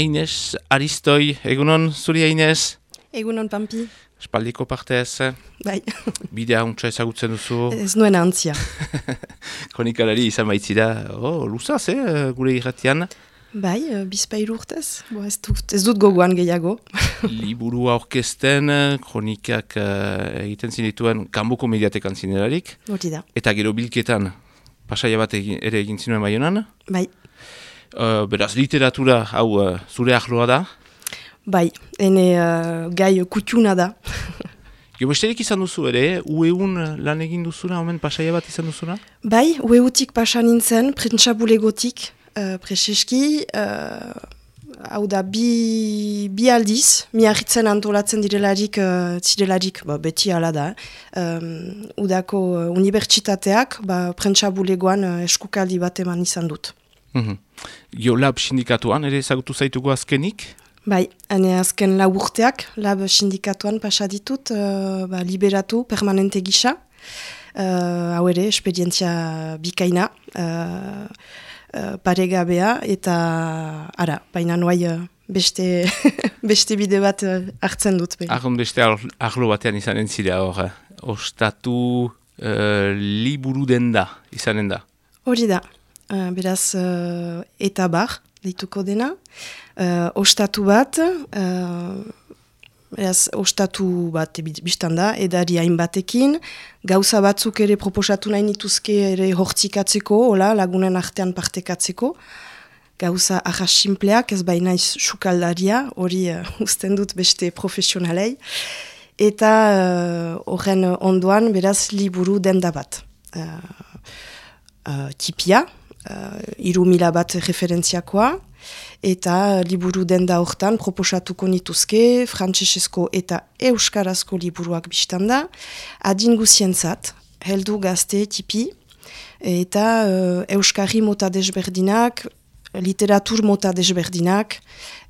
Aines Aristoi, egunon zuri Aines? Egunon Pampi. Espaldiko partez? Bai. Bidea untsa ezagutzen duzu? Ez nuen antzia. Kronikalari izan baitzira, oh, luzaz, eh, gure irratian? Bai, uh, bizpailu urtez. Bo, ez, dut, ez dut gogoan gehiago. Liburu aurkezten, kronikak uh, egiten zinituen kanbuko mediatekan zinerarik. Hori da. Eta gero bilketan, pasaia bat egin, ere egin zinuen baionan. Bai. Uh, beraz, literatura hau uh, zure ahloa da? Bai, ene uh, gai kutxuna da. Gebesterik izan duzu ere, ueun lan egin duzuna, omen pasaia bat izan duzuna? Bai, ueutik pasan nintzen, prentsabulegotik, uh, preseski, uh, hau da, bi, bi aldiz, miarritzen antolatzen direlarik, uh, zirelarik, ba, beti ala da, um, udako uh, unibertsitateak, ba, prentsabulegoan uh, eskukaldi bat eman izan dut. Mm -hmm. Geolab sindikatuan, ere ezagutu zaitugu azkenik? Bai, hane azken lau urteak, lab sindikatuan pasaditut, uh, ba, liberatu permanente gisa. Uh, hau ere, espedientzia bikaina, uh, uh, paregabea, eta ara, baina noai uh, beste, beste bide bat uh, hartzen dut. Arron beste arlo batean izanen zira hor, ostatu uh, liburu den da, izanen da. Hori da. Uh, beraz, uh, eta bar, deituko dena. Uh, ostatu bat, uh, beraz, ostatu bat biztan da, edari hainbatekin, gauza batzuk ere proposatu nahi nituzke ere hortzikatzeko, hola, lagunen artean partekatzeko, gauza ahas simpleak, ez baina sukaldaria, hori uh, usten dut beste profesionalei, eta horren ondoan, beraz, liburu denda bat. Uh, uh, tipia, uh, mila bat referentziakoa, eta liburu denda hortan proposatuko nituzke, frantsesezko eta euskarazko liburuak biztanda, adin guzientzat, heldu gazte tipi, eta uh, euskarri mota desberdinak, literatur mota desberdinak,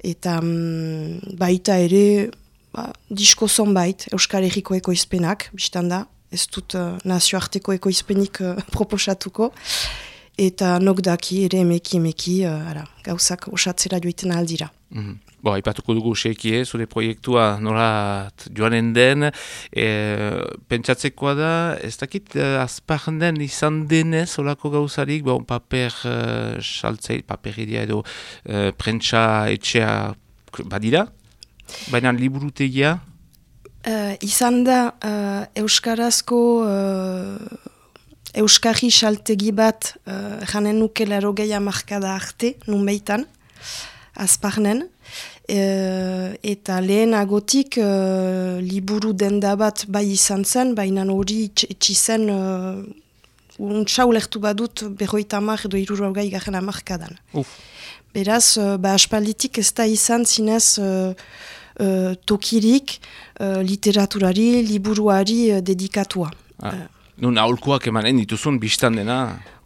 eta um, baita ere, ba, disko zonbait, euskal erriko ekoizpenak, biztanda, ez dut uh, nazioarteko ekoizpenik uh, proposatuko, eta nok daki ere emeki emeki uh, ara, gauzak osatzera joiten aldira. Mm -hmm. Bo, ipatuko dugu seikie, zure proiektua nola joanen den, e, pentsatzekoa da, ez dakit uh, azparnen izan denez olako gauzarik, bon, paper uh, saltzei, paperidia edo uh, prentsa etxea badira, baina liburutegia? Uh, izan da, uh, Euskarazko Euskarri saltegi bat uh, janen nuke laro gehi amarkada arte, nun behitan, azparnen. Uh, eta lehen agotik uh, liburu denda bat bai izan zen, baina hori etxi zen uh, untsa ulertu badut berroita amar edo iruro gai garen amarkadan. Beraz, uh, ba aspalditik ez da izan zinez uh, uh, tokirik uh, literaturari, liburuari dedikatua. Ah. Nun aholkoak emanen dituzun biztan dena.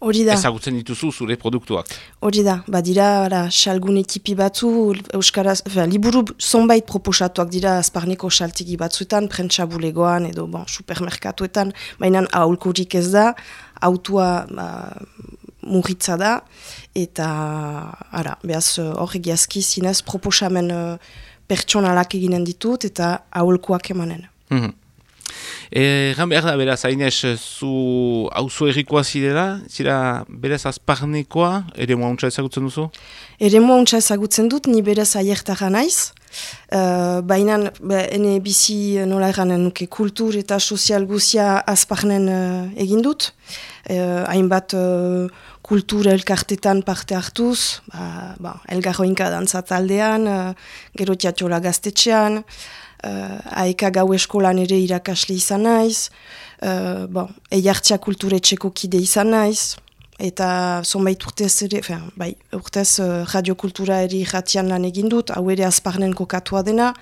Ezagutzen dituzu zure produktuak. Hori da, badira, salgun ekipi batzu, Euskaraz, fe, liburu zonbait proposatuak dira azparneko saltigi batzuetan, prentsa bulegoan edo bon, supermerkatuetan, baina aholkorik ez da, autua ba, murritza da, eta ara, behaz hor egiazki zinez proposamen uh, pertsonalak eginen ditut eta aholkoak emanen. Mm Egan behar da, beraz, hainez, zu hauzo errikoa zidela, zira beraz azparnekoa, ere mua untsa ezagutzen duzu? Ere mua untsa ezagutzen dut, ni beraz aiertara naiz. Uh, Baina, ene bizi nola eranen nuke kultur eta sozial guzia azparnen uh, egin dut. Uh, hainbat uh, kultur elkartetan parte hartuz, ba, ba, elgarroinka dantzataldean, uh, gero tiatxola gaztetxean, uh, aeka gau eskolan ere irakasle izan naiz, uh, bon, eiartxa kulturetxeko kide izan naiz, eta zonbait urtez ere, fin, bai, urtez uh, radiokultura eri jatian lan egin dut, hau ere azparnen kokatua dena,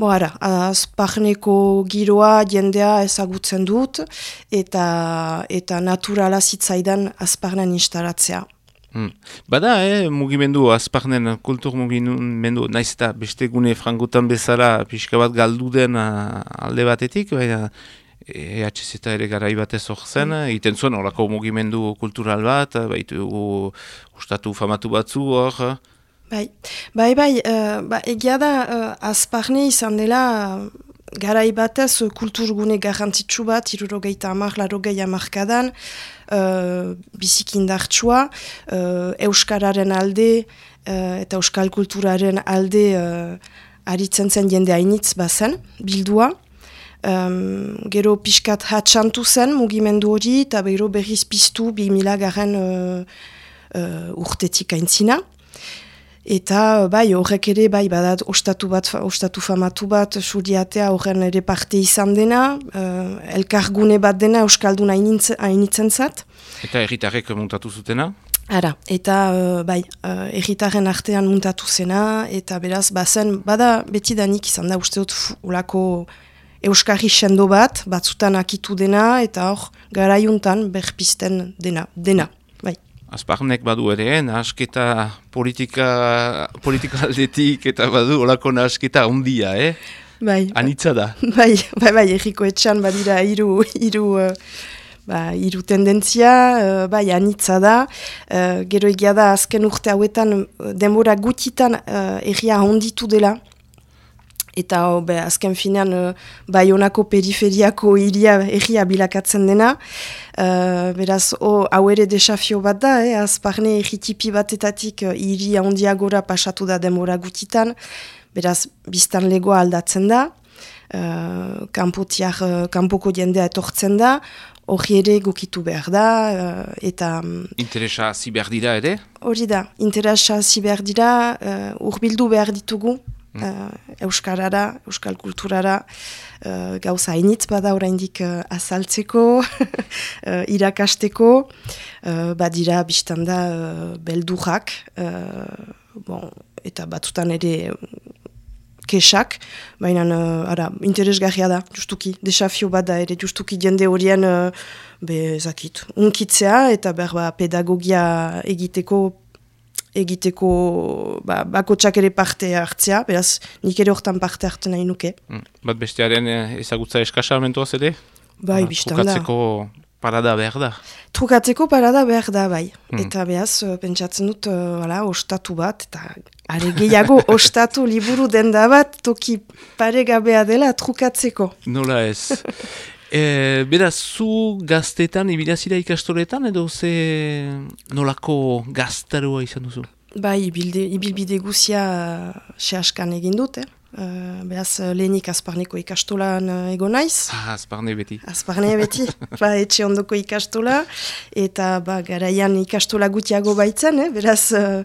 Bo ara, azparneko giroa jendea ezagutzen dut, eta, eta naturala zitzaidan azparnen instalatzea. Hmm. Bada, eh, mugimendu, azparnen kultur mugimendu, naiz eta beste gune frangutan bezala pixka bat galdu den alde batetik, baina EHZ eta ere garai batez hor zen, mm. iten zuen horako mugimendu kultural bat, baitu ustatu famatu batzu hor. Bai, bai, bai, uh, ba, egia da, uh, azparne izan dela, uh, garai batez, uh, kulturgune garrantzitsu bat, irurogeita amak, larogei amarkadan, uh, bizikindartsua, uh, Euskararen alde, uh, eta Euskal kulturaren alde, uh, aritzen zen jende hainitz bazen, bildua. Um, gero pixkat hatxantu zen mugimendu hori, eta berriz piztu bi mila garen uh, uh, urtetik aintzina. Eta bai horrek ere bai badat ostatu bat ostatu famatu bat suriatea horren ere parte izan dena uh, elkargune bat dena euskalduna hainitzen zat. Eta erritarrek muntatu zutena? Ara, eta uh, bai uh, erritarren artean muntatu zena eta beraz bazen bada beti danik izan da uste dut ulako euskarri sendo bat batzutan akitu dena eta hor garaiuntan berpisten dena, dena. Azparnek badu ere, nasketa politika, politika aldetik eta badu olako nasketa ondia, eh? Bai. Anitza da. Bai, bai, bai, erriko etxan badira iru, iru, uh, ba, iru tendentzia, uh, bai, anitza da. Uh, gero egia da, azken urte hauetan, denbora gutitan uh, erria onditu dela eta oh, be, azken finean uh, Bayonako periferiako iria erria bilakatzen dena. Uh, beraz, oh, hau ere desafio bat da, eh? azparne erritipi batetatik uh, iria ondiagora pasatu da demora gutitan, beraz, biztan legoa aldatzen da, uh, kanpotiak, uh, kanpoko jendea etortzen da, hori ere gukitu behar da, uh, eta... Um, interesa hazi behar dira ere? Hori da, interesa hazi behar dira, uh, urbildu behar ditugu, uh, euskarara, euskal kulturara uh, gauza hainitz bada oraindik uh, azaltzeko, uh, irakasteko, badira biztanda uh, beldurrak, bon, eta batzutan ere kesak, baina uh, ara, interesgarria da, justuki, desafio bada ere justuki jende horien uh, bezakit, unkitzea eta berba pedagogia egiteko egiteko ba, bakotsak ere parte hartzea, beraz nik ere hortan parte hartu nahi nuke. Mm. Bat bestearen eh, ezagutza eskasa amentuaz ere? Bai, biztan da. Parada behar da? Trukatzeko parada behar da, bai. Mm. Eta behaz, uh, pentsatzen dut, uh, ostatu bat, eta are gehiago ostatu liburu denda bat, toki paregabea dela trukatzeko. Nola ez. E, Bera, zu gaztetan, ibilazira ikastoretan, edo ze nolako gaztaroa izan duzu? Bai, ibilbide guzia se askan egin dut, eh? Uh, Beaz, lehenik azparneko ikastolan uh, ego naiz. Ah, azparne beti. Azparne beti, ba, etxe ondoko ikastola. Eta, ba, garaian ikastola gutiago baitzen, eh? beraz, uh,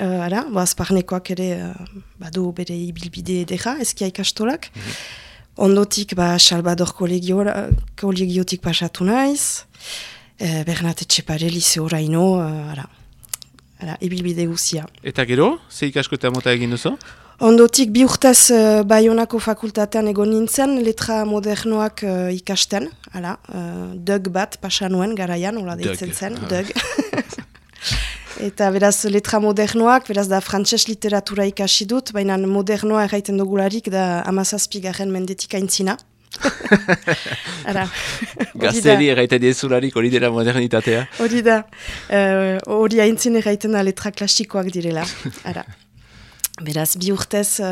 uh, ara, ba, azparnekoak ere, uh, badu bere ibilbide edera, ezkia ikastolak. Mm Ondotik, ba, Salvador kolegiotik pasatu naiz, e, Bernat Etxepare, Lise Horaino, e, ara, ara, ibilbide guzia. Eta gero, ze ikasko eta mota egin duzu? Ondotik, bi urtez uh, Bayonako fakultatean egon nintzen, letra modernoak uh, ikasten, ala, uh, dug bat pasanuen garaian, hola deitzen zen, ah. dug. Eta beraz letra modernoak, beraz da frantses literatura ikasi dut, baina modernoa erraiten dugularik da amazazpigaren mendetik aintzina. Gazteri erraiten diezularik hori dela modernitatea. Hori da, uh, hori uh, aintzin erraiten da letra klasikoak direla. Ara. Beraz, bi urtez uh,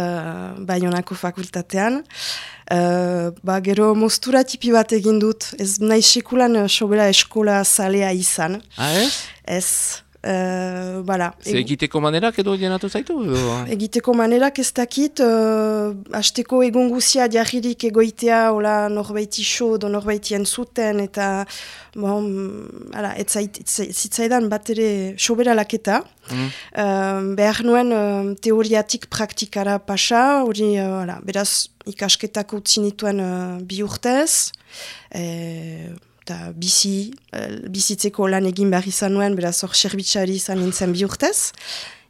Bayonako fakultatean. Uh, ba, gero mostura tipi bat egin dut. Ez nahi sekulan uh, sobera eskola zalea izan. Ah, ez? Ez. Uh, bala. Ze egiteko manerak edo jenatu zaitu? Egiteko manerak ez dakit, uh, hasteko egun guzia diarririk egoitea, hola norbaiti so, do norbaiti entzuten, eta bon, ala, ez zitzaidan bat ere sobera laketa. Mm. Uh, behar nuen uh, teoriatik praktikara pasa, hori, uh, beraz, ikasketako utzinituen uh, bi urtez, eta bizi, uh, bizitzeko lan egin behar izan nuen, beraz hor serbitxari izan nintzen bi urtez,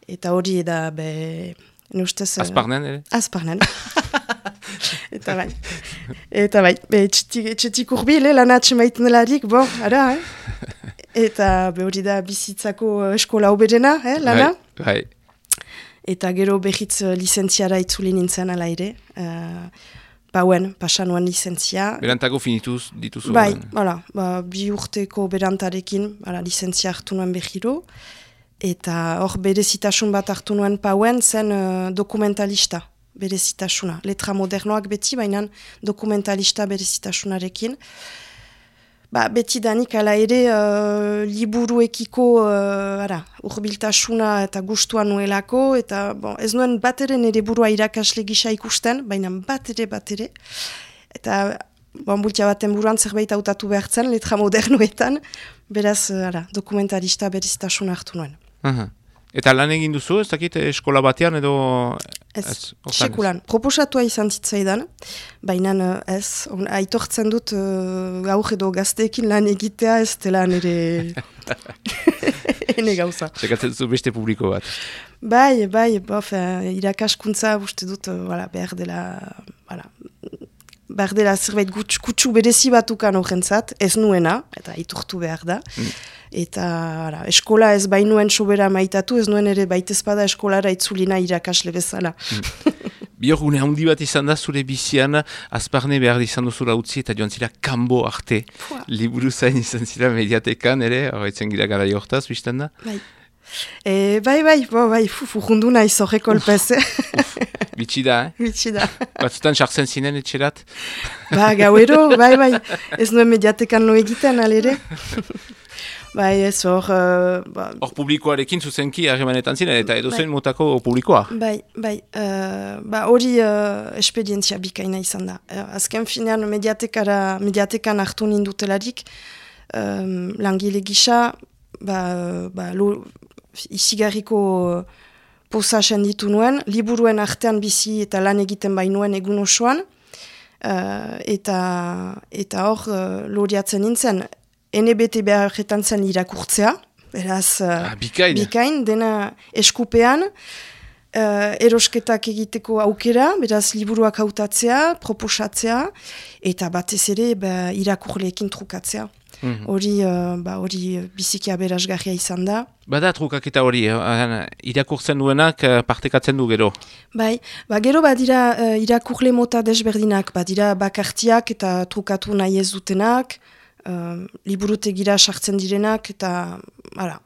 eta hori eda, be, nustez... Uh, azparnen, ere? Azparnen. eta bai, eta bai, be, etxetik urbil, eh, lan atxe larik, bo, ara, eh? Eta be hori da bizitzako eskola oberena, eh, lana? Bai, bai. Eta gero behitz licentziara itzuli nintzen ala ere. Uh, Bauen, pasanuan licentzia. Berantako finituz dituzu? Bai, bala, ba, bi urteko berantarekin, bala, licentzia hartu nuen behiro. eta hor berezitasun bat hartu nuen pauen zen uh, dokumentalista berezitasuna. Letra modernoak beti, baina dokumentalista berezitasunarekin. Ba, beti danik ala ere uh, liburuekiko uh, ara, urbiltasuna eta gustua nuelako, eta bon, ez nuen bat ere nire burua irakasle gisa ikusten, baina bat ere, bat ere. Eta bon, bultia baten buruan zerbait hautatu behartzen, letra modernoetan, beraz, uh, ara, dokumentarista berezitasuna hartu nuen. Eta lan egin duzu, ez dakit eskola batean edo... Ez, ez sekulan. Proposatua izan zitzaidan, baina eh, ez, on, aitortzen dut uh, gaur edo gazteekin lan egitea ez dela nire... Ene gauza. Sekatzen zu beste publiko bat. Bai, bai, bof, uh, irakaskuntza uste dut, uh, voilà, behar dela... Voilà, behar dela zerbait kutsu berezi batukan horrentzat, ez nuena, eta iturtu behar da. Mm. Eta ara, eskola ez bainuen sobera maitatu, ez nuen ere baitezpada eskolara itzulina irakasle bezala. Mm. Biogune handi bat izan da zure bizian, azparne behar izan duzula utzi eta joan zira kanbo arte. Liburu zain izan zira mediatekan ere, horretzen gira gara jortaz, bizten da? Bai. E, bai, bai, bo, bai, fufu, jundu nahi zorreko lpez. Bitsi da, eh? Bitsi da. Batzutan sartzen zinen etxerat? ba, gauero, bai, bai. Ez nuen mediatekan lo egiten, alere. bai, ez hor... Uh, ba. Hor publikoarekin zuzenki harremanetan zinen, eta edo zen bai. mutako publikoa? Bai, bai. Uh, ba, hori uh, espedientzia bikaina izan da. Azken finean mediatekara, mediatekan hartu nindutelarik, um, langile gisa, ba, ba, lo, isigarriko uh, posa senditu nuen, liburuen artean bizi eta lan egiten bainuen egun osoan, uh, eta, eta hor uh, loriatzen nintzen, NBT beharretan zen irakurtzea, beraz, uh, ah, bikain. bikain, dena eskupean, uh, erosketak egiteko aukera, beraz, liburuak hautatzea, proposatzea, eta batez ere, ba, irakurleekin trukatzea. Mhm. hori mm ba, hori biziki aberasgarria izan da. Bada trukak eta hori, uh, irakurtzen duenak uh, partekatzen du gero? Bai, ba, gero badira uh, irakurle mota desberdinak, badira bakartiak eta trukatu nahi ez dutenak, uh, liburutegira sartzen direnak eta, ara,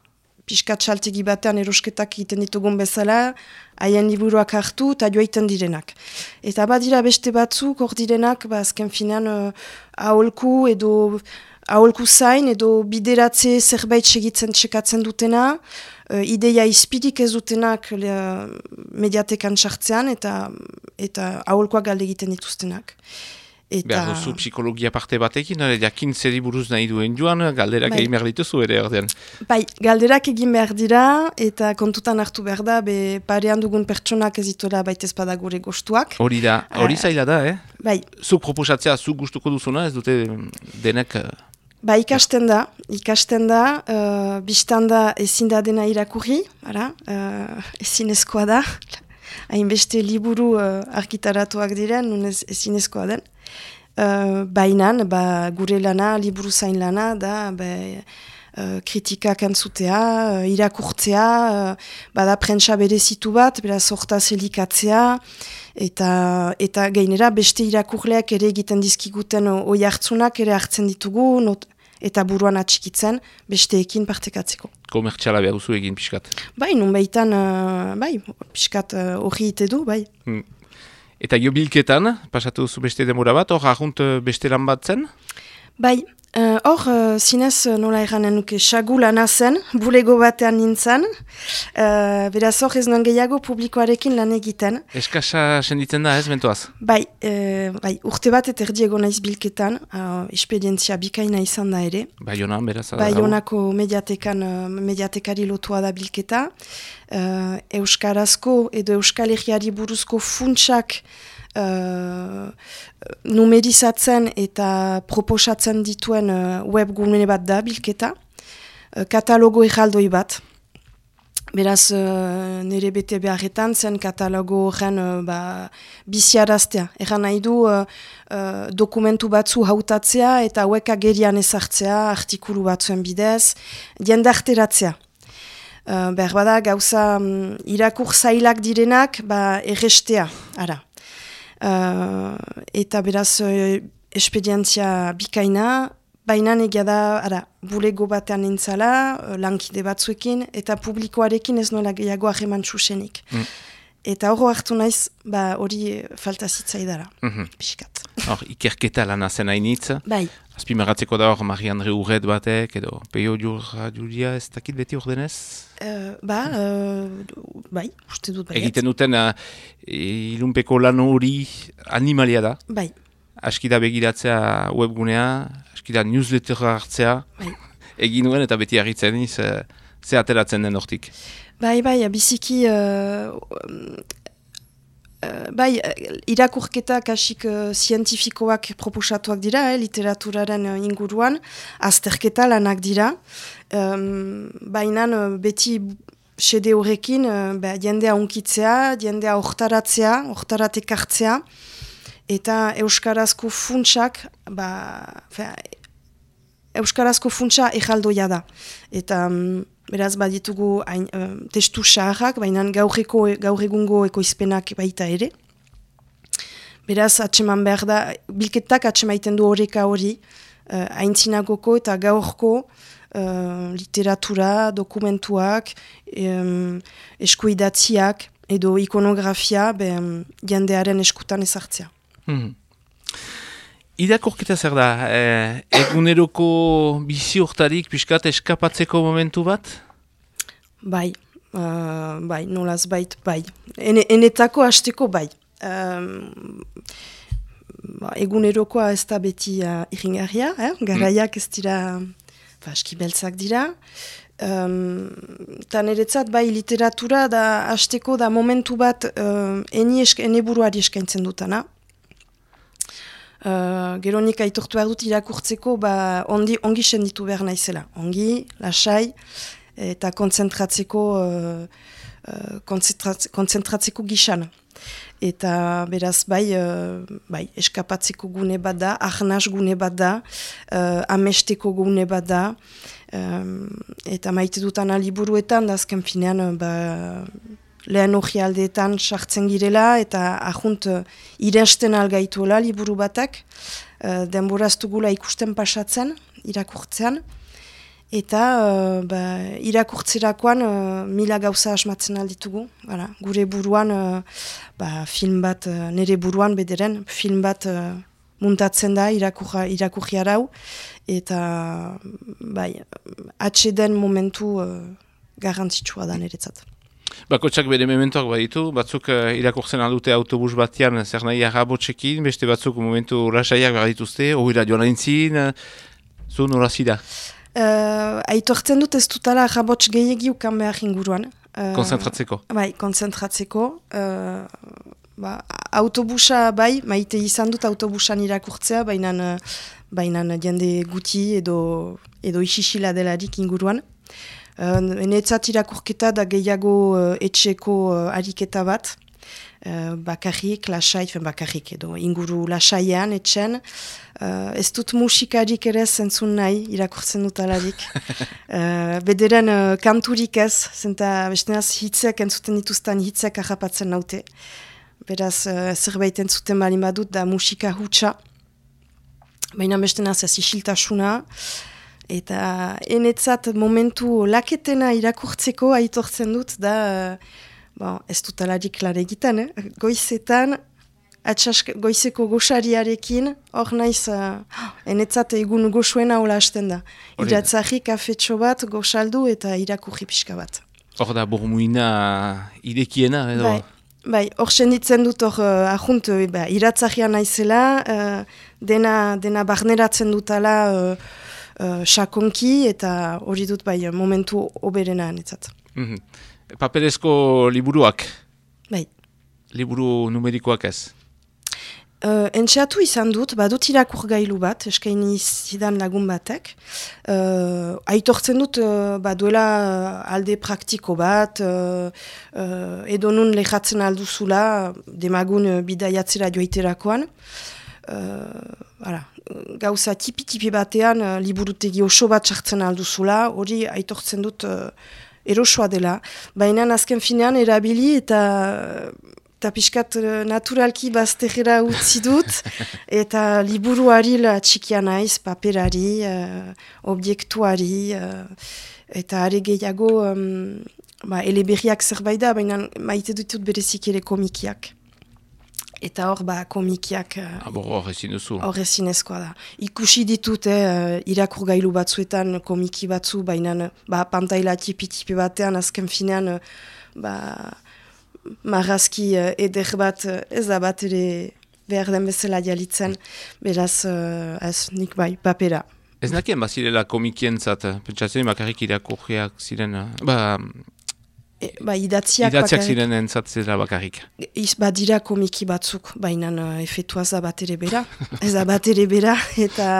piskat saltegi batean erosketak egiten ditugun bezala, haien liburuak hartu eta joaiten direnak. Eta badira beste batzuk, hor direnak, ba, azken finan, uh, aholku edo aholku zain edo bideratze zerbait segitzen txekatzen dutena, uh, ideia izpirik ez dutenak le, mediatekan sartzean eta eta aholkoak galde egiten dituztenak. Eta... Behar duzu psikologia parte batekin, jakin zeri buruz nahi duen joan, galderak bai. egin behar dituzu ere ordean. Bai, galderak egin behar dira, eta kontutan hartu behar da, be parean dugun pertsonak ez dituela baita gure gostuak. Hori da, hori uh, zaila da, eh? Bai. Zuk proposatzea, zuk gustuko duzuna, ez dute denek... Ba, ikasten da, ikasten da, uh, biztan da ezin da dena irakurri, ara, uh, ezin ezkoa da, hainbeste liburu uh, argitaratuak diren, nun ez, ezin ezkoa den. Uh, Bainan, ba, gure lana, liburu zain lana, da, ba, uh, kritikak antzutea, uh, irakurtzea, uh, bada prentsa berezitu bat, bera sorta zelikatzea, eta, eta gainera beste irakurleak ere egiten dizkiguten oi hartzunak ere hartzen ditugu, not, eta buruan atxikitzen besteekin partekatzeko. Komertxala behar duzu egin pixkat? Bai, nun behitan, uh, bai, pixkat uh, hori ite du, bai. Hmm. Eta jo bilketan, pasatu duzu beste demora bat, hor ahunt uh, beste lan bat zen? Bai, Eh, hor, uh, zinez nola eranen nuke, sagula nazen, bulego batean nintzen. Uh, beraz hor ez nuen gehiago publikoarekin lan egiten. Eskasa senditzen da ez, bentoaz? Bai, bai, urte bat eta erdiego naiz bilketan, uh, espedientzia bikaina izan da ere. Bai, hona, beraz? Bai, honako mediatekan, mediatekari lotua da bilketa. Euskarazko edo Euskal Herriari buruzko funtsak uh, numerizatzen eta proposatzen dituen uh, web gune bat da bilketa, uh, katalogo erraldoi bat. Beraz, uh, nire bete beharretan zen katalogo horren uh, ba, biziaraztea. Erran nahi du uh, uh, dokumentu batzu hautatzea eta hauek agerian ezartzea, artikulu batzuen bidez, jendarteratzea. Uh, behar bada, gauza um, irakur zailak direnak, ba, errestea, ara. Uh, eta beraz uh, espedientzia bikaina baina egia da, ara, bulego batean nintzala, lankide batzuekin, eta publikoarekin ez nola gehiago aheman txusenik. Mm. Eta hori hartu naiz, ba, hori falta zitzaidara, mm -hmm. pixkat. Hor, ikerketa lan azen hainitz. Bai. Azpimagatzeko da hor, Marie-Andre Urret batek, edo Peio Jura Julia, ez dakit beti hor denez? Uh, ba, uh, bai, uste dut bai. Egiten duten, uh, ilunpeko lan hori animalia da. Bai. Askida begiratzea webgunea, askida newslettera hartzea. Bai. Egin nuen eta beti harritzen iz, uh, ze ateratzen den hortik. Bai, bai, biziki... Uh, bai, irakurketa kasik uh, zientifikoak proposatuak dira, eh, literaturaren uh, inguruan, azterketa lanak dira. Um, Baina beti sede horrekin, uh, ba, jendea unkitzea, jendea ortaratzea, ortaratek hartzea, eta Euskarazko funtsak, ba, Euskarazko funtsa ejaldoia da. Eta... Um, Beraz, baditugu hain, testu saharrak, baina gaur, gaur egungo ekoizpenak baita ere. Beraz, atseman behar da, bilketak atsemaiten du horreka hori, uh, haintzinagoko eta gaurko uh, literatura, dokumentuak, um, eskuidatziak edo ikonografia ben, jendearen eskutan ezartzea. Hmm. Irakorketa zer da, eh, eguneroko bizi urtarik piskat eskapatzeko momentu bat? Bai, uh, bai, nolaz bait, bai. En, enetako hasteko bai. Um, ba, egunerokoa ez da beti uh, iringarria, eh? garaiak ez dira, faski beltzak dira. Um, ta niretzat bai literatura da hasteko da momentu bat uh, eni esk, ene buruari eskaintzen dutana. Uh, gero nik aitortu behar dut irakurtzeko ba, ondi, ongi senditu behar naizela. Ongi, lasai, eta konzentratzeko, uh, uh, konzentratzeko gixan. Eta beraz bai, uh, bai eskapatzeko gune bat da, ahnaz gune bat da, uh, amesteko gune bat da, um, eta maite dutan aliburuetan, da azken finean, ba, lehen hori aldeetan sartzen girela eta ahunt uh, iresten algaituela liburu batak, uh, denboraztugula ikusten pasatzen, irakurtzean, eta uh, ba, irakurtzerakoan uh, mila gauza asmatzen alditugu, Hala, gure buruan, uh, ba, film bat, uh, nire buruan bederen, film bat uh, muntatzen da irakurri arau, eta bai, atxeden momentu uh, garantzitsua da niretzat. Bakotsak bere mementoak baditu, batzuk uh, irakurtzen aldute autobus batean zer nahi agabotxekin, beste batzuk momentu rasaiak badituzte, hori joan aintzin, uh, zu norazi da? Uh, aitortzen dut ez dutala agabotx gehiagi ukan behar inguruan. Uh, konzentratzeko? Bai, konzentratzeko. Uh, ba, autobusa bai, maite izan dut autobusan irakurtzea, baina baina jende guti edo, edo isisila delarik inguruan. Uh, Enetzat irakurketa da gehiago uh, etxeko uh, ariketa bat, uh, bakarrik, lasai, fen bakarrik edo, inguru lasaian etxen. Uh, ez dut musikarik ere zentzun nahi irakurtzen dut alarik. uh, bederen uh, kanturik ez, zenta bestenaz hitzek entzuten dituzten hitzek ahapatzen naute. Beraz, uh, zerbait entzuten bali badut da musika hutsa. Baina bestenaz ez isiltasuna. Eta enetzat momentu laketena irakurtzeko aitortzen dut da, uh, ez dut alarik lan egiten, eh? goizetan, atxask, goizeko goxariarekin, hor naiz, uh, enetzat egun goxuena hola hasten da. Iratzari kafetxo bat, goxaldu eta irakurri pixka bat. Hor da, burmuina idekiena, edo? Bai. Bai, hor senditzen dut hor uh, ahunt, uh, iratzahia naizela, uh, dena, dena barneratzen dutala uh, sakonki eta hori dut bai momentu oberena netzat. Mm -hmm. Paperezko liburuak? Bai. Liburu numerikoak ez? Uh, entxeatu izan dut, badut irakur gailu bat, eskaini zidan lagun batek. Uh, aitortzen dut, uh, baduela alde praktiko bat, uh, uh, edo nun lehatzen alduzula, demagun uh, bidaiatzera joiterakoan. Uh, gauza tipi-tipi batean uh, liburutegi oso bat sartzen alduzula, hori aitortzen dut uh, erosoa dela. Baina azken finean erabili eta eta pixkat naturalki baztegera utzi dut, eta liburuari txikia naiz, paperari, objektuari, eta are gehiago um, ba, eleberriak zerbait da, baina maite dutut berezik ere komikiak. Eta hor, ba, komikiak... Uh, hor ezin duzu. Hor ezin da. Ikusi ditut, eh, irakur gailu batzuetan komiki batzu, baina ba, pantaila tipi-tipi batean, azken finean, ba, marrazki uh, eder bat, ez da bat ere behar den bezala jalitzen, beraz, ez nik bai, papera. Ez nakien bazirela komikien zat, pentsatzen bakarrik irakurriak ziren, ba, E, ba, idatziak, idatziak ziren entzatzera bakarrik. Iz, ba, dira komiki batzuk, baina uh, efetuaz da bat ere bera. ez da bat ere bera, eta,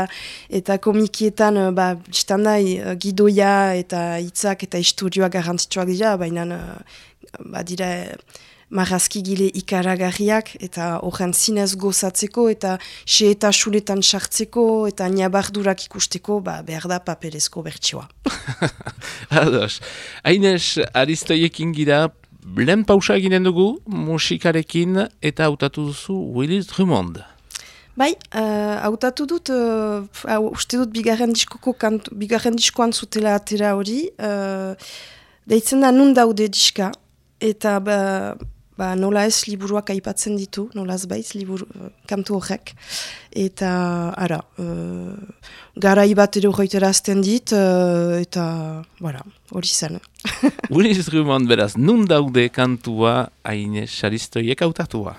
eta komikietan, uh, ba, da, uh, gidoia eta hitzak eta istorioak garrantzitsuak dira, baina uh, ba, dira marrazki gile ikaragarriak eta horren zinez gozatzeko eta xe eta suletan sartzeko eta nabardurak ikusteko ba, behar da paperezko bertsioa. Ados, hainez aristoiekin gira lehen pausa eginen dugu musikarekin eta hautatu duzu Willis Drummond. Bai, uh, hautatu dut, uh, uste dut bigarren diskoko kantu, bigarren diskoan zutela atera hori, uh, deitzen da nun daude diska, eta ba, ba, nola ez liburuak aipatzen ditu, nola ez liburu, uh, kantu horrek. Eta, ara, uh, gara ibat edo azten dit, uh, eta, voilà, hori zen. Willis Drummond beraz, nun daude kantua haine xaristoiek autatua?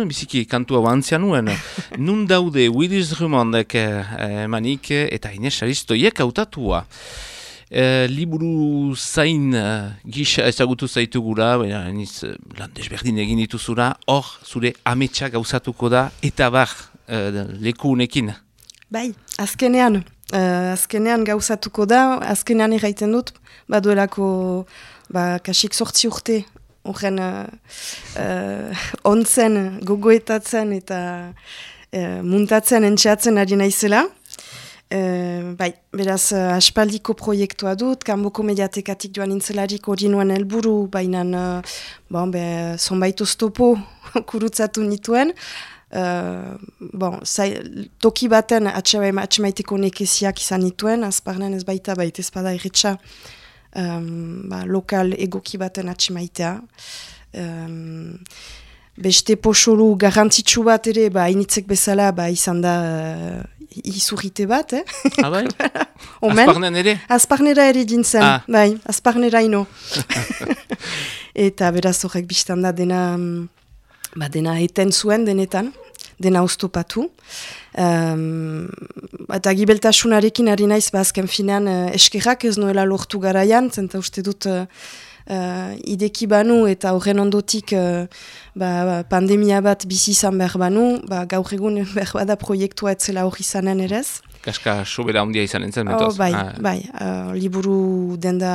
Nuen biziki kantu hau antzian nuen. Nun daude Willis Drummondek emanik eta Ines Aristoiek autatua. E, liburu zain uh, gisa ezagutu zaitu gura, baina niz uh, lan desberdin egin dituzura, hor zure ametsa gauzatuko da, eta bar uh, leku unekin. Bai, azkenean, uh, azkenean gauzatuko da, azkenean erraiten dut, baduelako ba, kasik sortzi urte, horren uh, ontzen, gogoetatzen eta uh, muntatzen, entxeatzen ari naizela. Uh, bai, beraz, uh, aspaldiko proiektua dut, kanboko mediatekatik joan intzelarik hori nuen helburu, baina, uh, bon, be, zonbait oztopo kurutzatu nituen. Uh, bon, zai, toki baten atxemaiteko nekeziak izan nituen, azparnen ez baita, baita ezpada irritxa um, ba, lokal egoki baten atxemaitea. Um, beste posolu garrantzitsu bat ere, ba, initzek bezala, ba, izan da uh, izurrite bat, eh? Ah, bai? Azparnen ere? Azparnera ere dintzen, ah. bai, azparnera ino. eta beraz horrek biztan da dena, ba, dena eten zuen denetan, dena oztopatu. Um, eta gibeltasunarekin ari naiz, ba, azken finean, uh, eskerrak ez noela lortu garaian, zenta uste dut... Uh, uh, ideki banu eta horren ondotik uh, ba, ba, pandemia bat bizi izan behar banu, ba, gaur egun behar bada proiektua etzela hori izanen erez. Kaska sobera ondia izan entzen, metoz? Oh, bai, ah. bai. Uh, liburu denda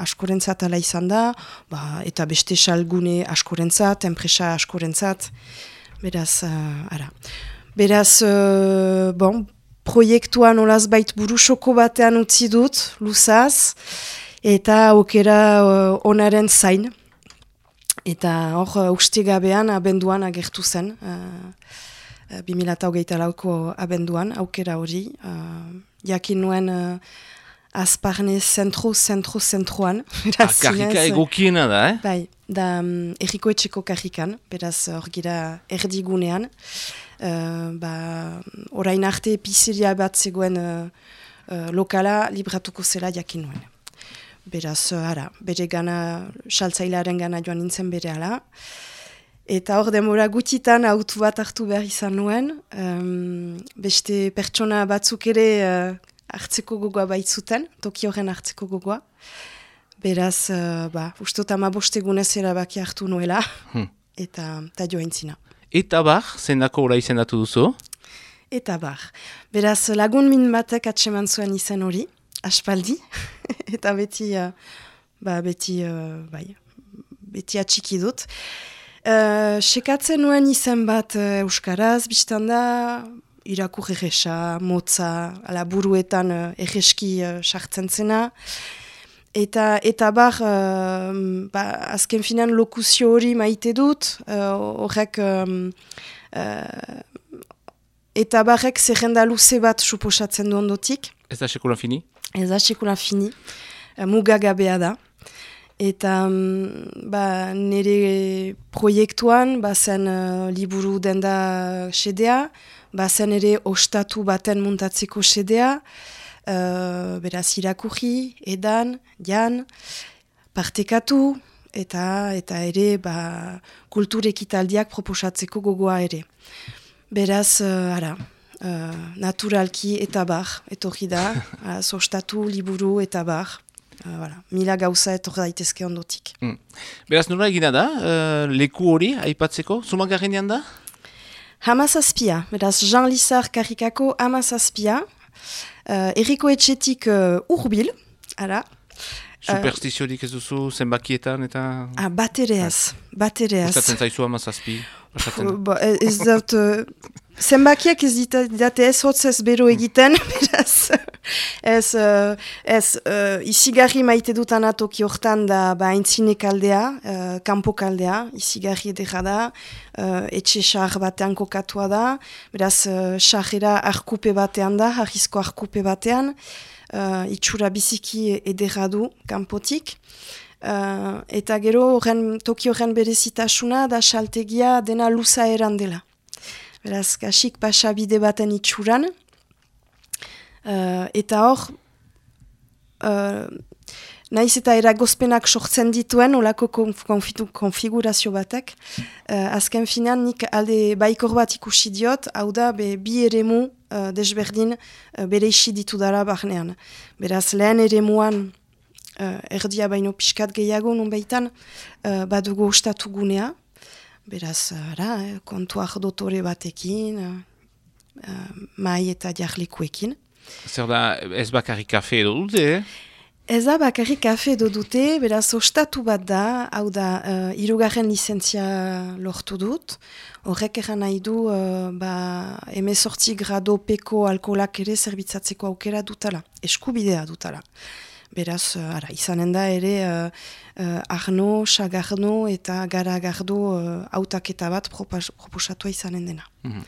askorentzat ala izan da, ba, eta beste salgune askorentzat, enpresa askorentzat, beraz, uh, ara. Beraz, uh, bon, proiektua nolaz bait burusoko batean utzi dut, luzaz, eta aukera uh, onaren zain. Eta hor, uh, uste gabean abenduan agertu zen, uh, 2008 lauko abenduan, aukera hori. Uh, jakin nuen uh, azparne zentro, zentro, zentroan. Ah, karrika egokiena da, eh? Bai, da um, erriko etxeko karrikan, beraz hor gira erdigunean. Uh, ba, orain arte pizzeria bat zegoen uh, uh, lokala libratuko zela jakin nuen beraz, ara, bere gana, saltzailearen gana joan nintzen bere ala. Eta hor demora gutitan autu bat hartu behar izan nuen, um, beste pertsona batzuk ere uh, hartzeko gogoa baitzuten, toki horren hartzeko gogoa. Beraz, uh, ba, uste eta ma bostegunez erabaki hartu nuela, hmm. eta, eta joan zina. Eta bar, zendako ora izendatu duzu? Eta bar. Beraz, lagun min batek atseman zuen izen hori, aspaldi, eta beti, uh, ba, beti, uh, bai, beti atxiki dut. Uh, sekatzen nuen izen bat uh, Euskaraz, biztan da, irakur egesa, motza, ala buruetan uh, egeski sartzen zena. Eta, eta bar, uh, ba, azken finan lokuzio hori maite dut, horrek, uh, eta barrek zerrenda luze bat suposatzen du ondotik. Ez da sekula fini? Ez da sekula fini, uh, mugagabea da. Eta um, ba, nire proiektuan, ba zen uh, liburu denda sedea, ba zen ere ostatu baten muntatzeko sedea, uh, beraz irakurri, edan, jan, partekatu, eta eta ere ba, kulturekitaldiak proposatzeko gogoa ere. Beraz, uh, ara, uh, naturalki eta bar, etorri da, uh, sostatu, liburu eta bar. Uh, voilà. Mila gauza etorri daitezke ondotik. Mm. Beraz, nola egina da, uh, leku hori, aipatzeko, zumagarrenean da? Hamazazpia, beraz, Jean Lizar karikako hamazazpia, uh, eriko etxetik uh, urbil, ara, Superstiziorik ez duzu zenbakietan eta... Ah, bat ere ez, bat ere ez. Ustatzen zaizu amazazpi? Ba, ez dut, zenbakiak ez dite ez hotz bero egiten, beraz, ez, uh, ez uh, izigarri maite dut anatoki hortan da ba, entzine kaldea, uh, kampo kaldea, izigarri edera da, uh, etxe xar batean kokatua da, beraz, uh, xarrera arkupe batean da, harrizko arkupe batean, uh, itxura biziki edera du kampotik, Uh, eta gero horren, toki horren berezitasuna da saltegia dena luza eran dela. Beraz, kasik pasabide baten itxuran. Uh, eta hor, uh, naiz eta eragozpenak sortzen dituen, olako konfigurazio batek, uh, azken finan nik alde baikor bat ikusi diot, hau da, be, bi eremu uh, desberdin uh, bere isi ditu dara barnean. Beraz, lehen eremuan, uh, erdia baino pixkat gehiago nun behitan, uh, badugu ostatu gunea, beraz, ara, eh, kontuak dotore batekin, uh, mai eta jarlikuekin. Zer da, ez bakarri kafe edo dute, eh? Ez da bakarri kafe edo dute, beraz ostatu bat da, hau da, uh, irugarren licentzia lortu dut. Horrek eran nahi du, uh, ba, emezortzi grado peko alkoholak ere zerbitzatzeko aukera dutala, eskubidea dutala. Beraz, uh, ara, izanen da ere, uh, Arno, Sagarno eta Garagardo uh, autaketa bat proposatua izanen dena. Mm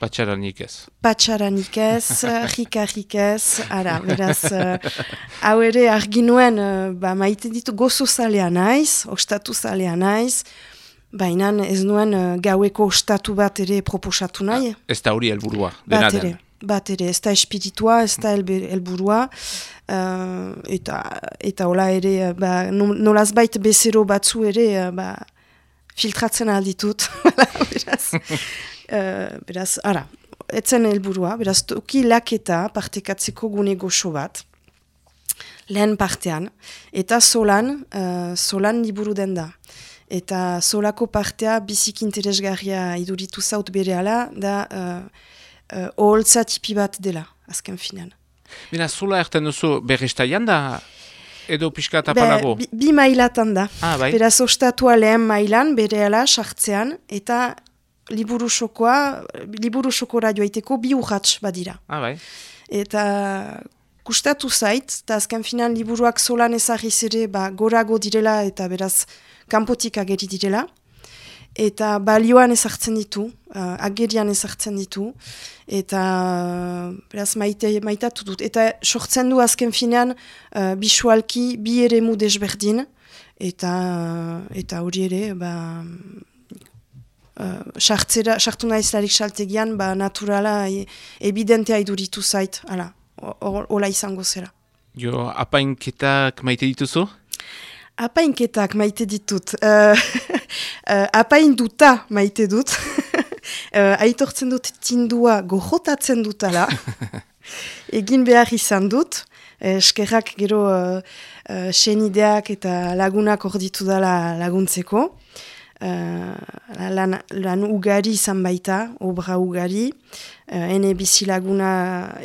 Patxaranik ez. Patxaranik ez, jikarrik ez, ara, beraz, uh, hau ere arginuen, uh, ba, maite ditu gozo zalea naiz, ostatu zalea naiz, baina ez nuen uh, gaueko ostatu bat ere proposatu nahi. Ez da hori helburua, dena ere, bat ere, ez da espiritua, ez da helburua, uh, eta, eta hola ere, ba, nolaz bait bezero batzu ere, uh, ba, filtratzen alditut, beraz, uh, beraz, ara, etzen helburua, beraz, toki laketa partekatzeko gune goxo bat, lehen partean, eta solan, uh, solan liburu den da. Eta solako partea bizik interesgarria iduritu zaut bere ala, da uh, uh, oholtza tipi bat dela, azken finan. Bina, sola erten duzu berresta da, edo pixka tapanago? Bi, bi mailatan da. Ah, bai. Beraz, ostatua lehen mailan, bere ala, sartzean, eta liburu sokoa, liburu sokora joaiteko bi urratx badira. Ah, bai. Eta kustatu zait, eta azken finan liburuak solan ezagiz ere ba, gorago direla eta beraz kanpotik ageri direla. Eta balioan ezartzen ditu, uh, agerian ezartzen ditu, eta beraz maite, maitatu dut. Eta sortzen du azken finean uh, bisualki bi ere mu desberdin, eta, eta hori ere, ba, uh, sartu nahi saltegian, ba, naturala, e, evidentea iduritu zait, hala, hola izango zera. Jo, apainketak maite dituzu? Apainketak maite ditut. Uh, uh, apain duta maite dut. uh, aitortzen dut tindua gojotatzen dutala. Egin behar izan dut. Eskerrak gero uh, uh, senideak eta lagunak orditu dela laguntzeko. Uh, lan, lan ugari izan baita, obra ugari. Uh, ene bizilaguna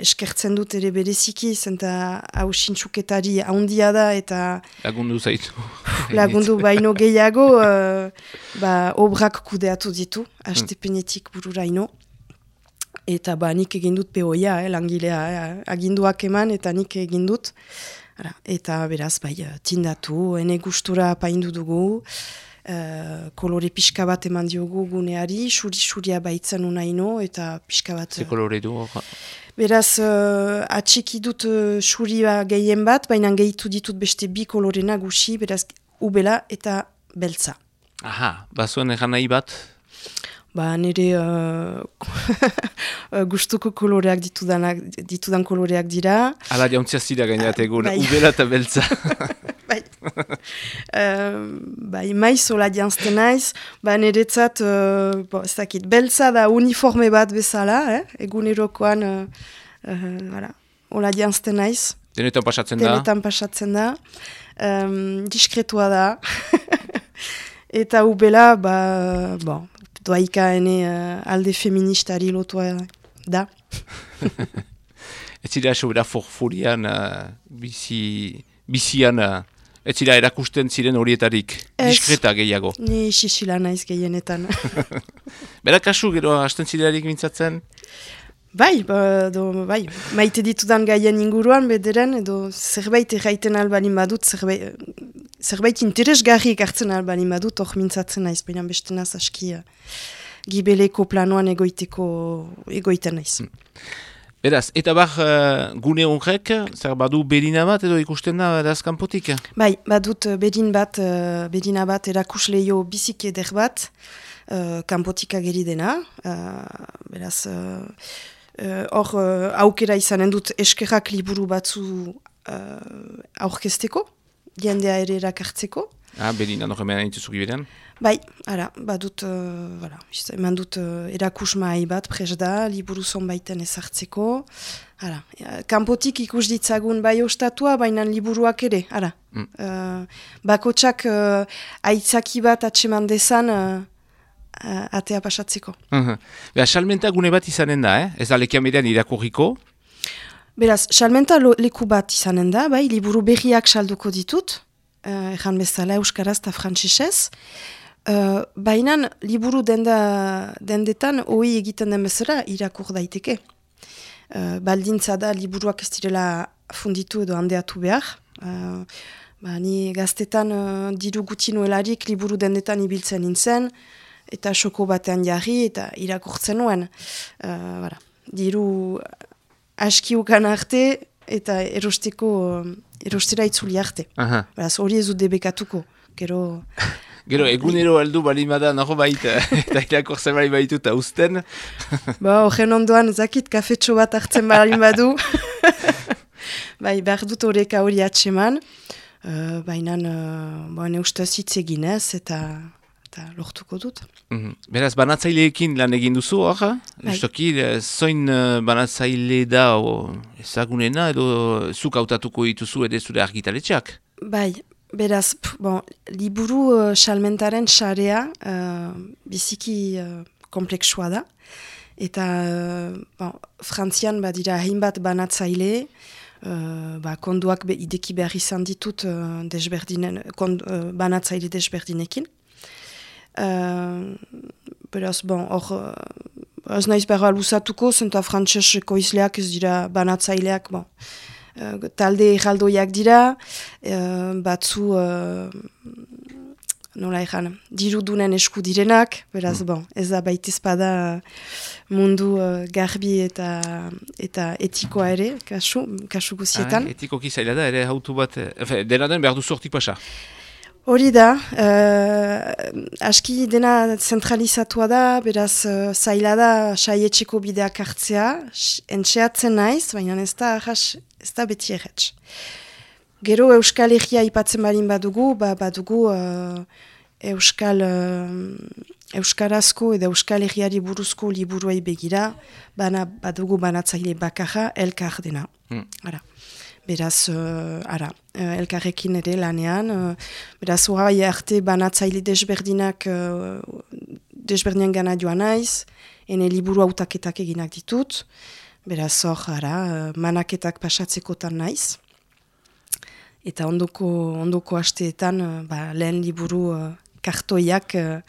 eskertzen dut ere bereziki, zenta hau sintxuketari handia da eta... Lagundu zaitu. lagundu baino gehiago, uh, ba, obrak kudeatu ditu, hastepenetik bururaino. Eta ba, nik egin dut peoia, eh, langilea, eh, aginduak eman eta nik egin dut. Eta beraz, bai, tindatu, ene gustura paindu dugu. Uh, kolore pixka bat eman diogu guneari, suri-suria baitzen unaino, eta pixka bat... Ze kolore du? Beraz, uh, atxiki dut uh, suria gehien bat, baina gehitu ditut beste bi kolore nagusi, beraz, ubela eta beltza. Aha, bazuen egan nahi bat? Ba, nire uh, gustuko koloreak ditudanak, ditudan koloreak dira. Ala, jauntzia zira gainat egun, bai. ubela eta beltza. bai. uh, bai, maiz hola dianzten naiz, ba niretzat, uh, bo, ez dakit, beltza da uniforme bat bezala, eh? egun erokoan, uh, uh, hola dianzten naiz. Denetan pasatzen da? Denetan pasatzen da. Um, diskretua da. Eta ubela, ba, bon, doaika ene uh, alde feministari lotua da. Ez zira, sobera forfurian, uh, bizi, bizian, uh, Ez zira erakusten ziren horietarik, diskreta gehiago. Ni xixila naiz gehienetan. Bera kasu gero hasten zirearik mintzatzen? Bai, ba, do, bai, maite ditudan gaien inguruan bederen, edo zerbait erraiten albanin badut, zerbait, zerbait interesgarriek hartzen albanin badut, hor mintzatzen naiz, baina beste naz aski uh, gibeleko planoan egoiteko egoiten naiz. Hmm. Beraz, eta bar uh, gune honrek, zer badu bedina bat edo ikusten da dazkanpotik? Bai, badut uh, bedin bat, uh, bedina bat erakusleio bizik eder bat, uh, kanpotik ageri dena. Uh, beraz, hor uh, aukera izanen dut eskerrak liburu batzu uh, aurkesteko, diendea ere erakartzeko. Ah, bedin, anok hemen Bai, ara, badut, uh, voilà, eman dut uh, erakusmai bat pres da, liburu zonbaiten ezartzeko. Ara, kanpotik ikus ditzagun bai ostatua, baina liburuak ere, ara. Mm. Uh, bakotsak uh, aitzaki bat atseman dezan uh, atea pasatzeko. Uh -huh. Beha, salmenta gune bat izanen da, eh? ez da lekiamedean irakurriko? Beraz, salmenta leku bat izanen da, bai, liburu berriak salduko ditut, uh, ezan bezala euskaraz eta frantzisez. Uh, Baina liburu denda, dendetan hoi egiten den bezala irakur daiteke. Uh, baldintza da liburuak ez direla funditu edo handeatu behar. Uh, ba, ni gaztetan uh, diru guti nuelarik liburu dendetan ibiltzen nintzen, eta soko batean jarri eta irakurtzen nuen. Uh, diru askiukan arte eta erosteko, erostera itzuli arte. Hori ez du debekatuko. Gero... Gero, egunero aldu bali bada nago baita, eta irakor zer bali baitu eta usten. Ba, horren ondoan, zakit, kafetxo bat hartzen bali badu. bai, behar dut horreka hori atseman. Uh, Baina, uh, ba, ne ustez hitz eginez, eta, eta lortuko dut. Mm -hmm. Beraz, banatzaileekin lan egin duzu, hor? Bai. Justoki, zoin uh, banatzaile da ezagunena, edo zuk hautatuko dituzu edo zure argitaletxeak? Bai, Beraz, bon, liburu uh, salmentaren xarea uh, biziki uh, kompleksua da. Eta uh, bon, frantzian badira hainbat banatzaile, uh, ba, konduak be, ideki behar izan ditut uh, desberdinen, kond, uh, banatzaile desberdinekin. Uh, beraz, bon, hor, uh, ez naiz behar alusatuko, zenta frantzeseko izleak ez dira banatzaileak, bon, uh, talde erraldoiak dira, uh, batzu, uh, nola ezan, dirudunen esku direnak, beraz, mm. bon, ez da baitiz bada mundu garbi eta eta etikoa ere, kasu, kasu guzietan. Ah, etikoki zaila da, ere hautu bat, dena den behar duzu hortik pasa. Hori da, uh, aski dena zentralizatua da, beraz uh, zaila da saietxeko bideak hartzea, entxeatzen naiz, baina ez da, ez da beti erretz. Gero Euskal Herria ipatzen barin badugu, ba, badugu uh, Euskal, uh, Euskarazko edo Euskal Herriari buruzko liburuei begira, bana, badugu banatzaile bakarra elkar dena. Hmm. Beraz, uh, ara, uh, elkarrekin ere lanean, uh, beraz, horai arte banatzaile desberdinak, uh, desberdinen gana joan naiz, ene liburu autaketak eginak ditut, beraz, hor, ara, manaketak pasatzekotan naiz, eta ondoko, ondoko hasteetan, uh, ba, lehen liburu uh, kartoiak uh,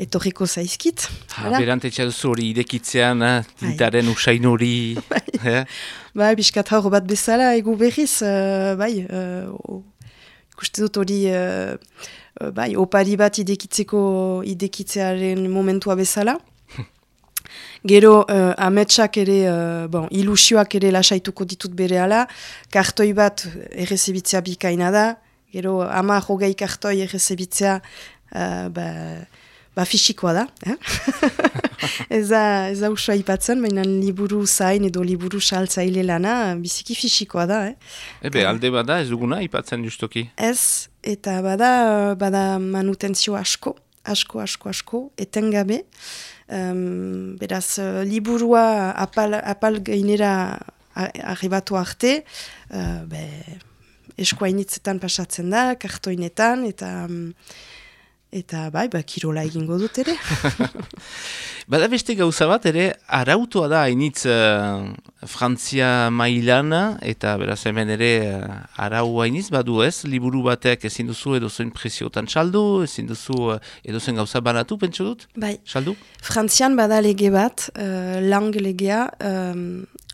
etorriko zaizkit. Ha, berantetxa duzu hori idekitzean, eh? Bai. tintaren usain hori. bai, eh? bai biskat haur bat bezala, egu berriz, uh, bai, uh, ikuste dut hori, uh, bai, opari bat idekitzeko idekitzearen momentua bezala. Gero, uh, ametsak ere, uh, bon, ilusioak ere lasaituko ditut bere ala, kartoi bat errezibitzea bikaina da, gero, ama hogei kartoi errezibitzea, uh, ba, ba fisikoa da. Eh? ez da usua ipatzen, baina liburu zain edo liburu saltzaile lana biziki fisikoa da. Eh? Ebe, alde bada ez duguna ipatzen justoki? Ez, eta bada, bada manutenzio asko, asko, asko, asko, etengabe. Um, beraz, liburua apal, apal gainera arribatu arte, uh, be, eskoainitzetan pasatzen da, kartoinetan, eta... Um, Eta bai, ba, kirola egingo dut ere. Bada beste gauza bat ere, arautua da hainitz uh, Frantzia mailan, eta beraz hemen ere uh, arau hainitz badu ez, liburu batek ezin duzu edo zoin presiotan txaldu, ezin duzu uh, edo zen gauza banatu, pentsu dut? Bai. Txaldu? Frantzian bada lege bat, uh, lang legea, um,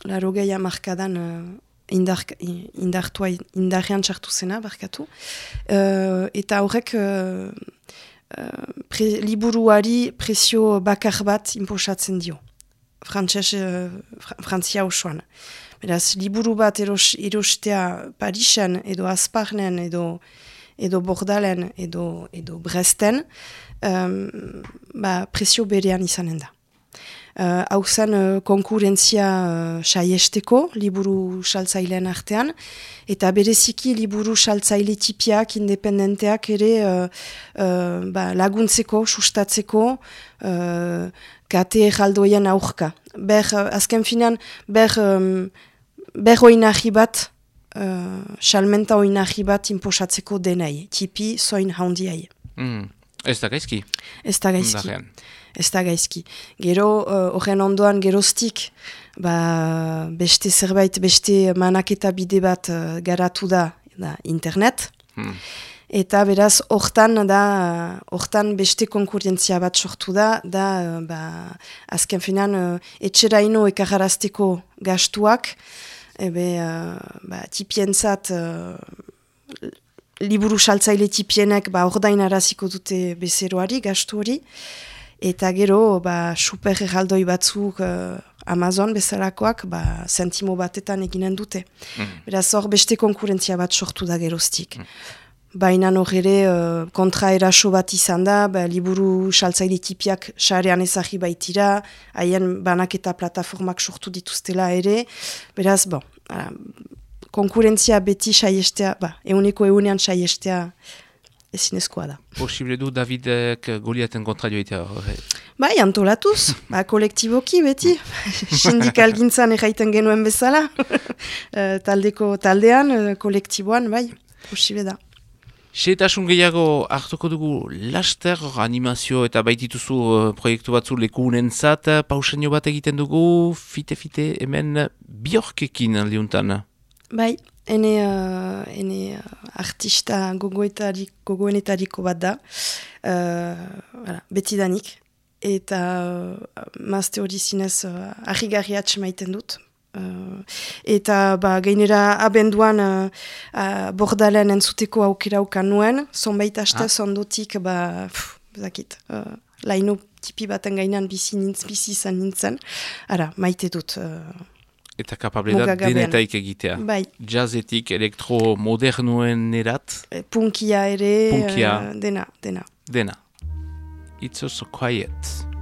laro geia markadan uh, indar, indartua, indarrean txartu zena, barkatu. Uh, eta horrek... pre, liburuari presio bakar bat imposatzen dio. Frantses, uh, frantzia osoan. Beraz, liburu bat eros, erostea Parisen edo Azparnen edo, edo Bordalen edo, edo Bresten, um, ba, presio berean izanen da. Hau uh, zen uh, konkurentzia uh, saiesteko, liburu saltzailean artean, eta bereziki liburu saltzaile tipiak, independenteak ere uh, uh, ba, laguntzeko, sustatzeko, uh, kate erraldoien aurka. Ber, azken finan, ber, um, ber oinahi bat, uh, salmenta oinahi bat imposatzeko denai, tipi zoin handiai. Mm. Ez da gaizki? Ez da gaizki. Ez da gaizki. Gero, uh, horren ondoan geroztik, ba, beste zerbait, beste manaketa bide bat uh, garatu da, da internet. Hmm. Eta beraz, hortan da, hortan beste konkurrentzia bat sortu da, da, ba, azken finan, uh, etxeraino ekarrarazteko gastuak, ebe, uh, ba, tipientzat, uh, liburu saltzaile tipienek ba, ordain araziko dute bezeroari, gastu hori, eta gero ba, super erraldoi batzuk uh, Amazon bezalakoak ba, sentimo batetan eginen dute. Mm. Beraz hor beste konkurentzia bat sortu da geroztik. Mm. Baina hor ere uh, kontra eraso bat izan da, ba, liburu saltzaile tipiak xarean ezagi baitira, haien banak eta plataformak sortu dituztela ere, beraz, bon, konkurentzia beti saiestea, ba, euneko eunean saiestea ezinezkoa da. Posible du Davidek goliaten kontra joitea horre? Bai, antolatuz, ba, kolektiboki beti, sindikal gintzan erraiten genuen bezala, eh, taldeko taldean, eh, kolektiboan, bai, posible da. Seetasun gehiago hartuko dugu laster animazio eta baitituzu uh, proiektu batzu lekunen zat, pausenio bat egiten dugu, fite-fite hemen biorkekin aldiuntan. Bai, ene, uh, ene uh, artista gogoenetariko bat da, uh, betidanik, eta uh, mazte hori zinez uh, ahigarriatx maiten dut. Uh, eta ba, gainera abenduan uh, uh, bordalen entzuteko aukera ukan nuen, zonbait aste ah. zondotik, ba, zakit, uh, laino tipi baten gainan bizi nintz, bizi izan nintzen. Ara, maite dut. Uh, Eta kapabledat denetaik egitea. Bai. Jazzetik elektro-modernuen erat. E, punkia ere. Punkia. Uh, dena, dena. Dena. It's also quiet.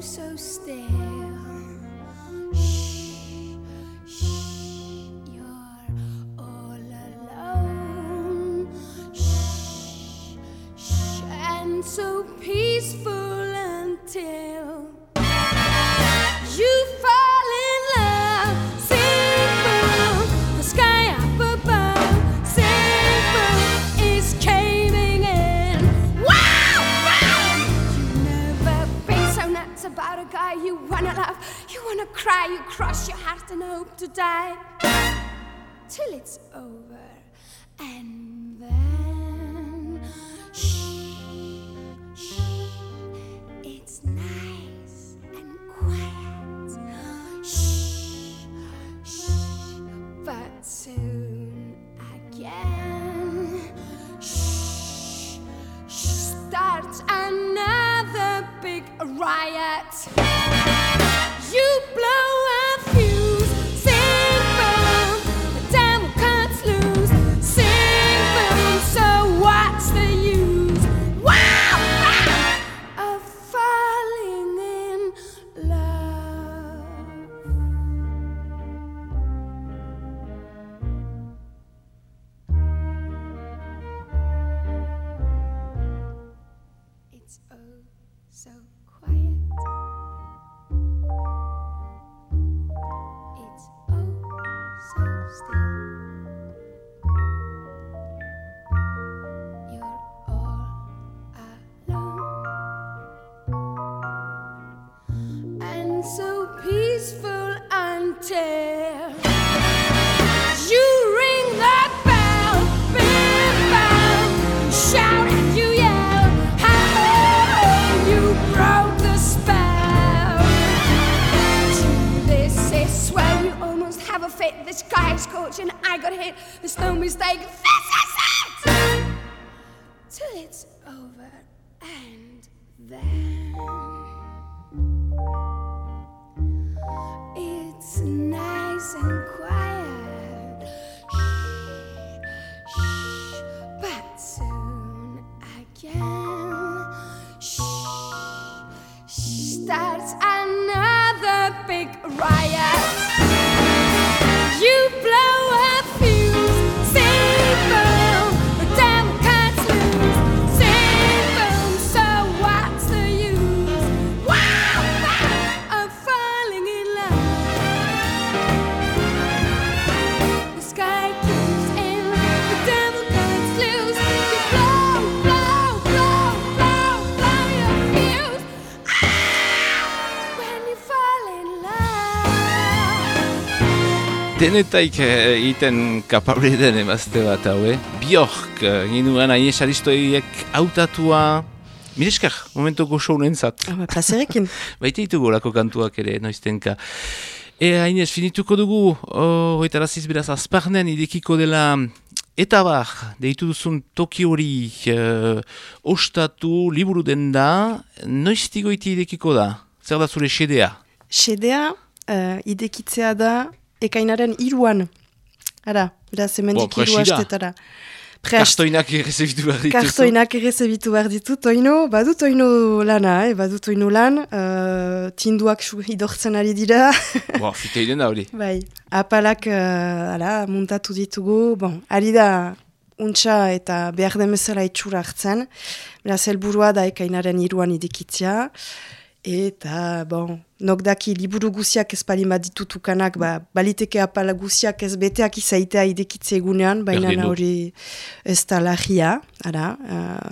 So still. You ring bell, bell, shout and you yell, how you broke the spell. To this is swell, you almost have a fit. This guy's coach and I got hit. There's no mistake. This is it. Till it's denetaik eh, egiten kapable den emazte bat hau, eh? Bjork, eh, ginuen hain esaristoiek autatua... Mireskar, momentu goxo unen zat. Ah, ba, plazerekin. Baite ditugu lako kantuak ere, noiztenka. E, hain ez, finituko dugu, oh, eta raziz beraz, azparnen idekiko dela... Eta bar, deitu duzun toki hori uh, ostatu, liburu den da, noiztigo iti idekiko da? Zer da zure xedea? Xedea, uh, idekitzea da, ekainaren iruan. Ara, beraz, emendik iru hastetara. Kartoinak errezebitu behar ditu. Kartoinak errezebitu behar ditu, toino, badut toino lana, eh? badut toino lan, uh, tinduak idortzen ari dira. Boa, fite iden da hori. Bai, apalak, uh, ala, muntatu ditugu, bon, ari da, untxa eta behar demezela itxura hartzen, beraz, helburua da ekainaren iruan idikitzia, Eta, bon, nok daki liburu guziak ez pali ditutukanak, ba, baliteke apala guziak ez beteak izaitea idekitze egunean, baina hori ez da lahia, ara, uh,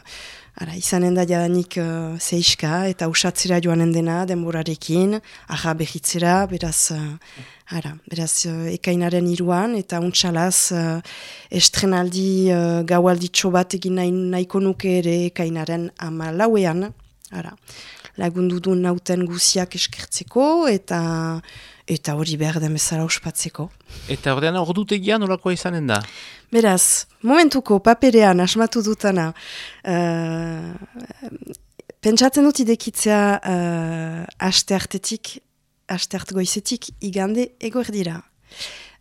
ara izanen da jadanik uh, zeiska, eta usatzera joanen dena, denborarekin, aha behitzera, beraz, uh, ara, beraz, uh, ekainaren iruan, eta untxalaz, uh, estrenaldi uh, gaualditxo bat egin nahi, nahiko nuke ere ekainaren ama lauean, ara, lagundu du nauten guziak eskertzeko eta eta hori behar den bezala ospatzeko. Eta ordean ordutegian nolakoa izanen da? Beraz, momentuko paperean asmatu dutana, uh, pentsatzen dut idekitzea uh, aste hartetik, aste hart goizetik, igande egoerdira.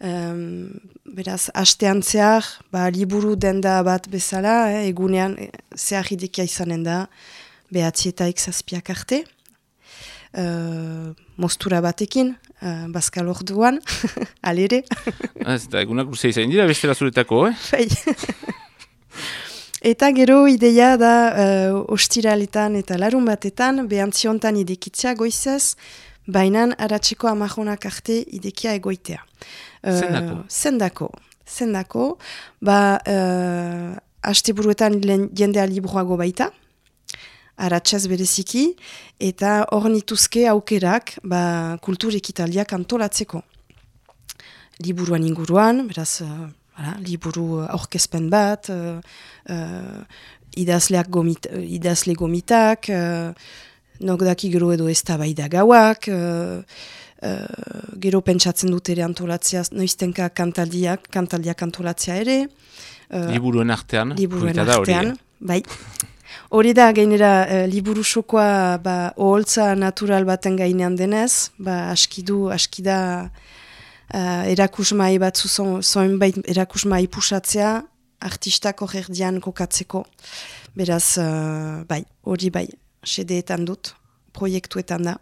Um, beraz, astean zehar, ba, liburu denda bat bezala, eh, egunean eh, zehar idekia izanen da, behatzi eta ikzazpiak arte, uh, mostura batekin, uh, bazkal orduan, alere. Ah, ez da, egunak urzea izan dira, beste bazuretako, eh? Bai. eta gero ideia da uh, ostiraletan eta larun batetan, behantziontan idekitzea goizez, bainan aratzeko amajonak arte idekia egoitea. Uh, zendako? Zendako. Zendako, ba, uh, haste buruetan jendea libroago baita, aratsaz bereziki, eta hor nituzke aukerak ba, kultur ekitaliak antolatzeko. Liburuan inguruan, beraz, uh, liburu aurkezpen bat, uh, uh, idazleak gomit, idazle gomitak, uh, nogdaki gero edo ez da gauak, uh, gero pentsatzen dut ere antolatzeaz, noiztenka kantaldiak, kantaldiak antolatzea ere. Uh, liburuen artean. Liburuen artean, bai. Hori da, gainera, e, liburu sokoa ba, oholtza natural baten gainean denez, ba, askidu, askida uh, erakusmai bat zuzon, zoin bait erakusmai pusatzea, artistak horredian kokatzeko. Beraz, uh, bai, hori bai, sedeetan dut, proiektuetan da.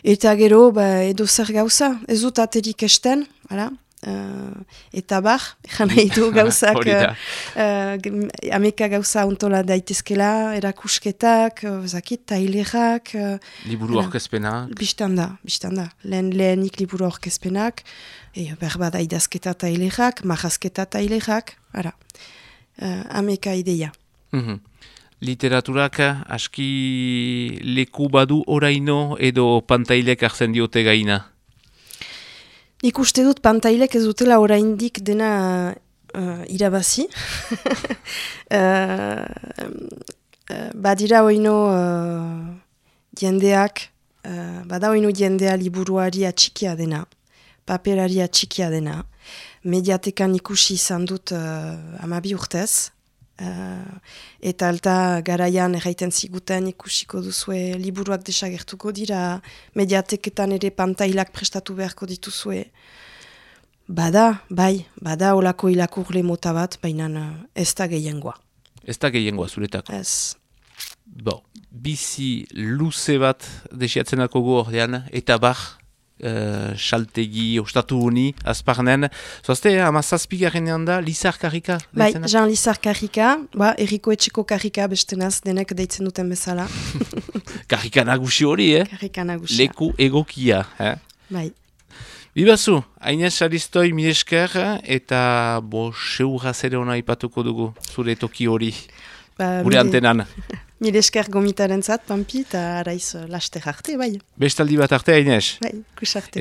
Eta gero, ba, edo zer gauza, ez dut aterik esten, ara? Uh, eta bar, nahi du gauzak, uh, uh, ameka gauza ontola daitezkela, erakusketak, uh, zakit, tailerak. Uh, liburu orkezpenak. Bistanda, bistanda. Lehen lehenik liburu orkezpenak, e, berba da idazketa tailerak, mahazketa tailerak, ara, uh, ameka ideia. Mm Literaturak aski leku badu oraino edo pantailek hartzen diote gaina? Nik uste dut pantailek ez dutela oraindik dena uh, irabazi. uh, badira oino uh, jendeak, uh, bada oino jendea liburuari atxikia dena, paperari atxikia dena. Mediatekan ikusi izan dut uh, amabi urtez, Uh, eta alta garaian erraiten ziguten ikusiko duzue liburuak desagertuko dira, mediateketan ere pantailak prestatu beharko dituzue. Bada, bai, bada olako ilakurle mota bat, baina ez da gehiengoa. Ez da gehiengoa zuretako. Ez. Bo, bizi luze bat desiatzenako gu ordean, eta bar, uh, saltegi, ostatu honi, azparnen. Zoazte, eh, amazazpi garenean da, Lizar Karika? Bai, Jean Lizar Karika, ba, erriko etxeko Karika bestenaz, denek deitzen duten bezala. karika nagusi hori, eh? Karika nagusia. Leku egokia, eh? Bai. Bibazu, hainez aristoi minesker, eta bo, seurra zere hona ipatuko dugu, zure toki hori, ba, gure antenan. Mil esker gomitaren zat, pampi, eta araiz laste jarte, bai. Bestaldi bat arte, hainez? Bai, kus arte.